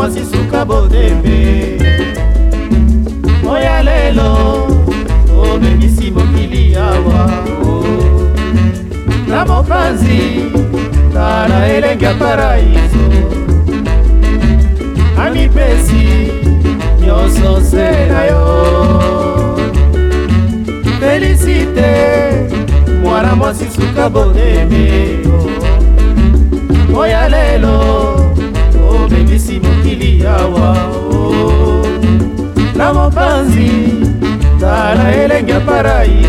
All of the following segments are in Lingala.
mwasi suka botembe oya lelo obebisi mokili awa na mopanzi tala elenge ya paraiso amipesi nyonso se na yo felisite mwana mwasi suka botembe oya lelo obebisi mokili yawa oh. na mopanzi tala elenge ya parai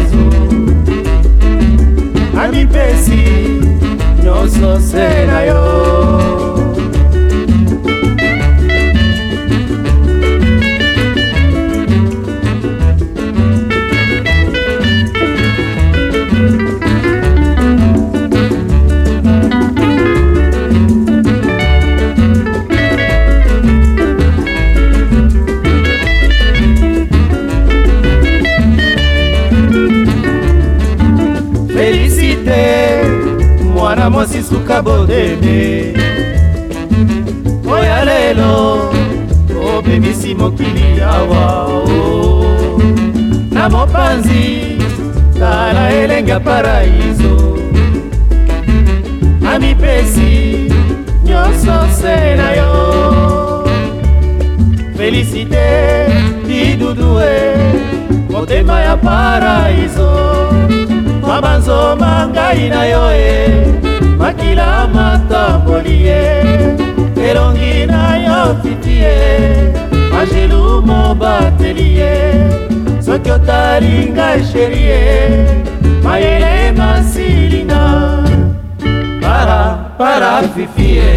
na mwasi suka bodene oya lelo obebisi mokili awa na mopanzi tala elenge ya paraiso na mipesi nyonso se na yo felisite didudue motema ya paraiso mabanzoma ngai na yo e eh. makila matamboli ye elongi na yo fiti ye angelu mobateli ye soki otali ngai sheri ye mayele masilinga para para fifi ye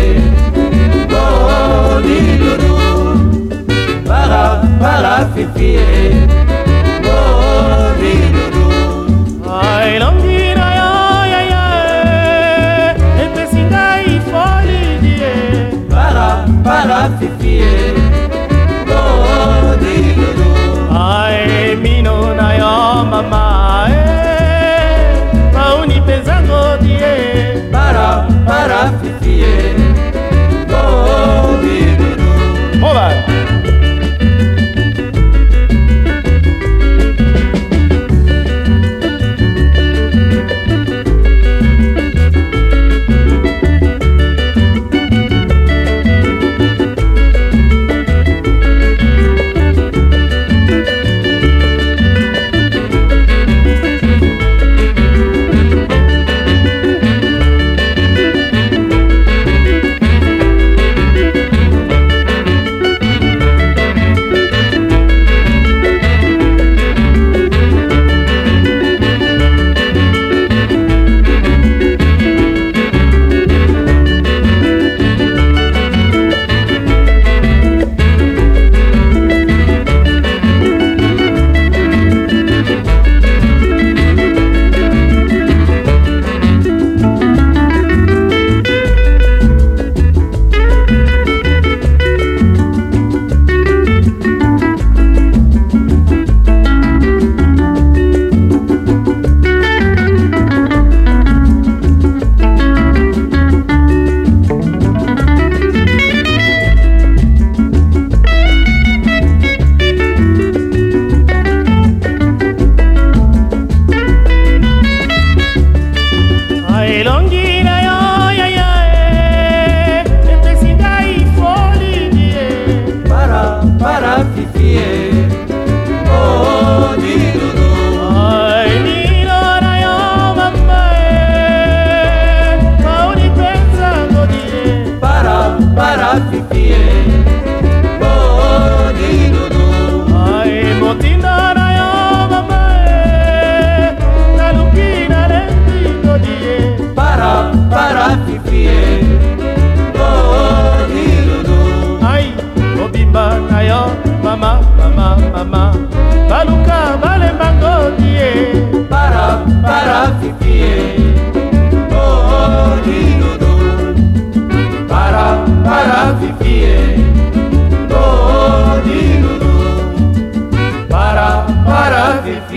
oh, didudu para para fifi ye Fifiê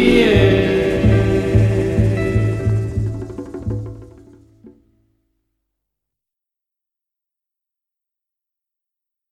Yeah.